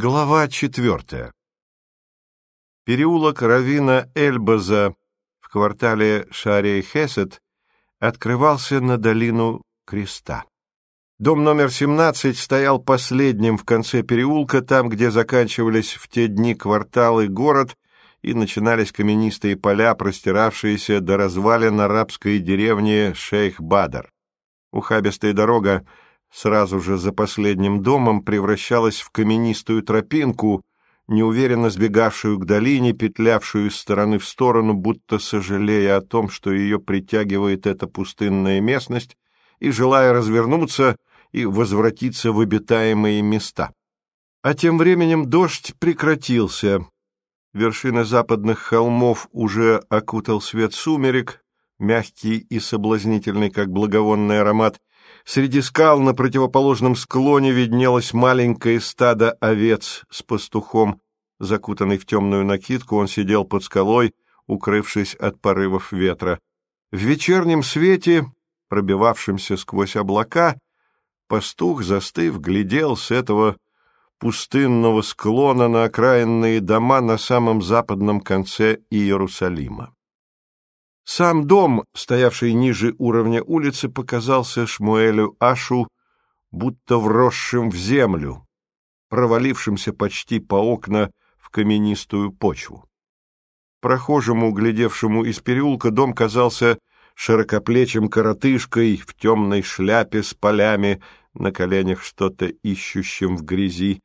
Глава четвертая. Переулок Равина Эльбаза в квартале Шарей-Хесет открывался на долину Креста. Дом номер 17 стоял последним в конце переулка, там, где заканчивались в те дни кварталы город и начинались каменистые поля, простиравшиеся до развалин арабской деревни Шейх-Бадар. Ухабистая дорога сразу же за последним домом превращалась в каменистую тропинку, неуверенно сбегавшую к долине, петлявшую из стороны в сторону, будто сожалея о том, что ее притягивает эта пустынная местность, и желая развернуться и возвратиться в обитаемые места. А тем временем дождь прекратился. Вершины западных холмов уже окутал свет сумерек, мягкий и соблазнительный, как благовонный аромат, Среди скал на противоположном склоне виднелось маленькое стадо овец с пастухом. Закутанный в темную накидку, он сидел под скалой, укрывшись от порывов ветра. В вечернем свете, пробивавшемся сквозь облака, пастух, застыв, глядел с этого пустынного склона на окраинные дома на самом западном конце Иерусалима. Сам дом, стоявший ниже уровня улицы, показался Шмуэлю Ашу будто вросшим в землю, провалившимся почти по окна в каменистую почву. Прохожему, глядевшему из переулка, дом казался широкоплечим коротышкой в темной шляпе с полями, на коленях что-то ищущим в грязи.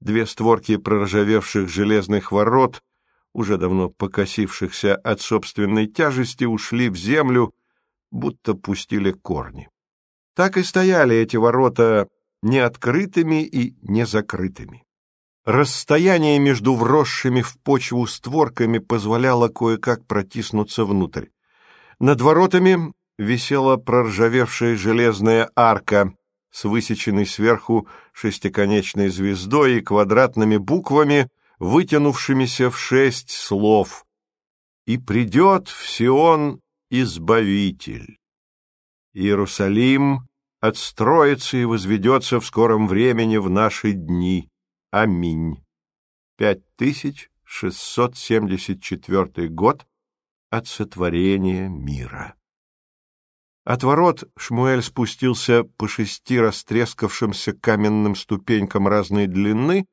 Две створки проржавевших железных ворот — уже давно покосившихся от собственной тяжести, ушли в землю, будто пустили корни. Так и стояли эти ворота неоткрытыми и незакрытыми. Расстояние между вросшими в почву створками позволяло кое-как протиснуться внутрь. Над воротами висела проржавевшая железная арка с высеченной сверху шестиконечной звездой и квадратными буквами — вытянувшимися в шесть слов «И придет в Сион Избавитель». Иерусалим отстроится и возведется в скором времени в наши дни. Аминь. 5674 год от сотворения мира. От ворот Шмуэль спустился по шести растрескавшимся каменным ступенькам разной длины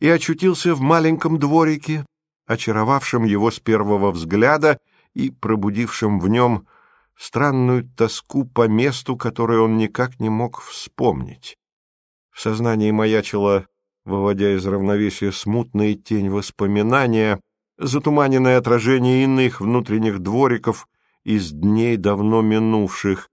и очутился в маленьком дворике, очаровавшем его с первого взгляда и пробудившем в нем странную тоску по месту, которое он никак не мог вспомнить. В сознании маячила, выводя из равновесия смутная тень воспоминания, затуманенное отражение иных внутренних двориков из дней давно минувших,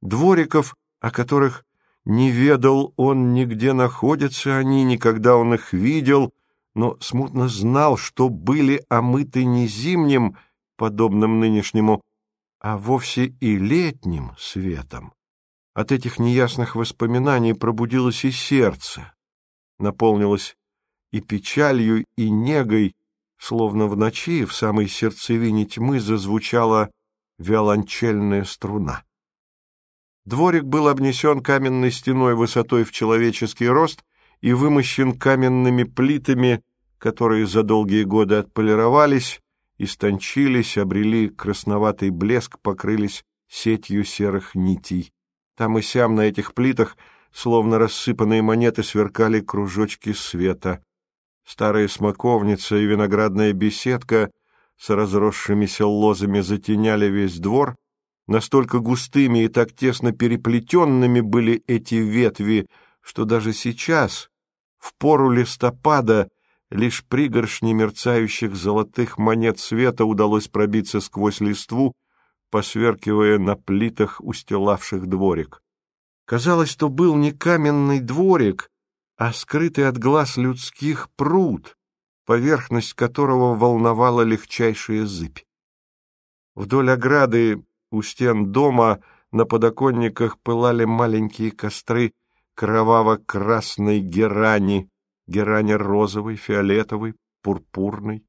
двориков, о которых не ведал он нигде находятся они, никогда он их видел, но смутно знал, что были омыты не зимним, подобным нынешнему, а вовсе и летним светом. От этих неясных воспоминаний пробудилось и сердце, наполнилось и печалью, и негой, словно в ночи в самой сердцевине тьмы зазвучала виолончельная струна. Дворик был обнесен каменной стеной высотой в человеческий рост и вымощен каменными плитами, которые за долгие годы отполировались, истончились, обрели красноватый блеск, покрылись сетью серых нитей. Там и сям на этих плитах, словно рассыпанные монеты, сверкали кружочки света. Старая смоковница и виноградная беседка с разросшимися лозами затеняли весь двор, Настолько густыми и так тесно переплетенными были эти ветви, что даже сейчас, в пору листопада, лишь пригоршни мерцающих золотых монет света удалось пробиться сквозь листву, посверкивая на плитах, устилавших дворик. Казалось, что был не каменный дворик, а скрытый от глаз людских пруд, поверхность которого волновала легчайшая зыбь. Вдоль ограды у стен дома на подоконниках пылали маленькие костры кроваво-красной герани, герани розовой, фиолетовой, пурпурной.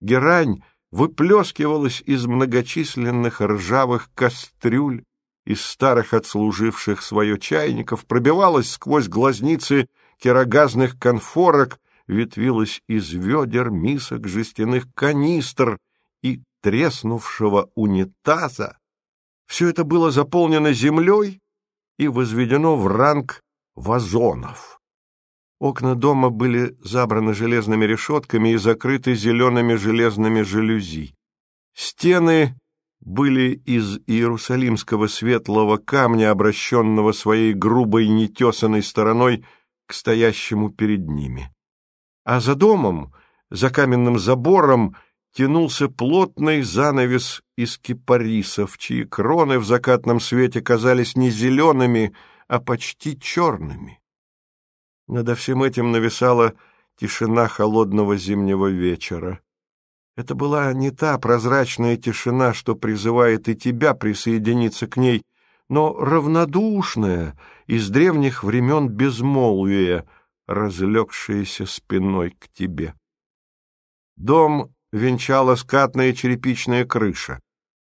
Герань выплескивалась из многочисленных ржавых кастрюль, из старых отслуживших свое чайников, пробивалась сквозь глазницы керогазных конфорок, ветвилась из ведер, мисок, жестяных канистр и треснувшего унитаза. Все это было заполнено землей и возведено в ранг вазонов. Окна дома были забраны железными решетками и закрыты зелеными железными жалюзи. Стены были из иерусалимского светлого камня, обращенного своей грубой нетесанной стороной к стоящему перед ними. А за домом, за каменным забором, тянулся плотный занавес из кипарисов, чьи кроны в закатном свете казались не зелеными, а почти черными. Надо всем этим нависала тишина холодного зимнего вечера. Это была не та прозрачная тишина, что призывает и тебя присоединиться к ней, но равнодушная, из древних времен безмолвия, разлегшаяся спиной к тебе. Дом венчала скатная черепичная крыша.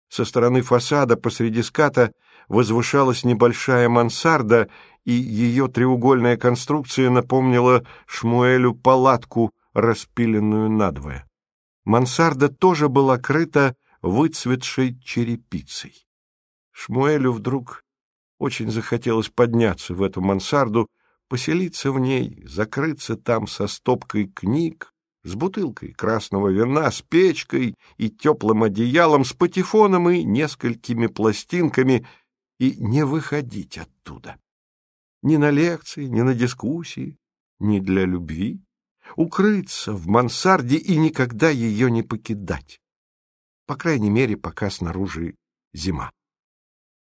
Со стороны фасада посреди ската возвышалась небольшая мансарда, и ее треугольная конструкция напомнила Шмуэлю палатку, распиленную надвое. Мансарда тоже была крыта выцветшей черепицей. Шмуэлю вдруг очень захотелось подняться в эту мансарду, поселиться в ней, закрыться там со стопкой книг, с бутылкой красного вина, с печкой и теплым одеялом, с патефоном и несколькими пластинками и не выходить оттуда. Ни на лекции, ни на дискуссии, ни для любви. Укрыться в мансарде и никогда ее не покидать. По крайней мере, пока снаружи зима.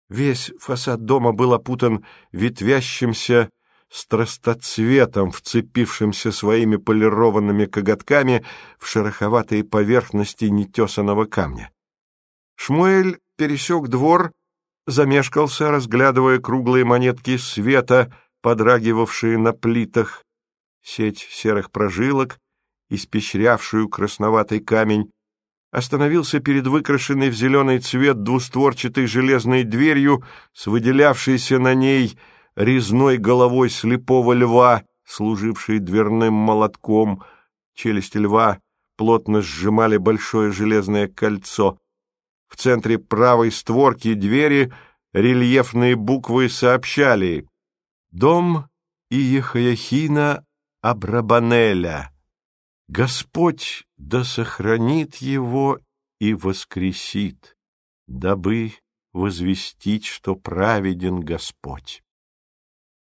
Весь фасад дома был опутан ветвящимся страстоцветом, вцепившимся своими полированными коготками в шероховатые поверхности нетесанного камня. Шмуэль пересек двор, замешкался, разглядывая круглые монетки света, подрагивавшие на плитах, сеть серых прожилок, испещрявшую красноватый камень, остановился перед выкрашенной в зеленый цвет двустворчатой железной дверью с выделявшейся на ней резной головой слепого льва, служившей дверным молотком. Челюсти льва плотно сжимали большое железное кольцо. В центре правой створки двери рельефные буквы сообщали «Дом Иехаяхина Абрабанеля. Господь да сохранит его и воскресит, дабы возвестить, что праведен Господь»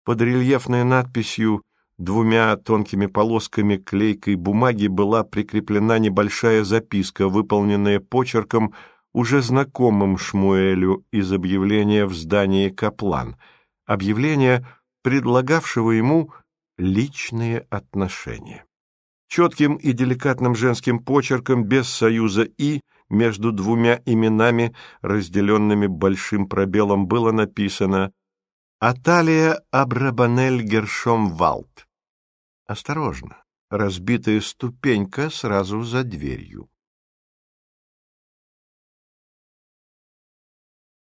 под рельефной надписью двумя тонкими полосками клейкой бумаги была прикреплена небольшая записка, выполненная почерком, уже знакомым Шмуэлю из объявления в здании Каплан, объявления, предлагавшего ему личные отношения. Четким и деликатным женским почерком, без союза «и», между двумя именами, разделенными большим пробелом, было написано Аталия Абрабанель Гершом Валт. Осторожно, разбитая ступенька сразу за дверью.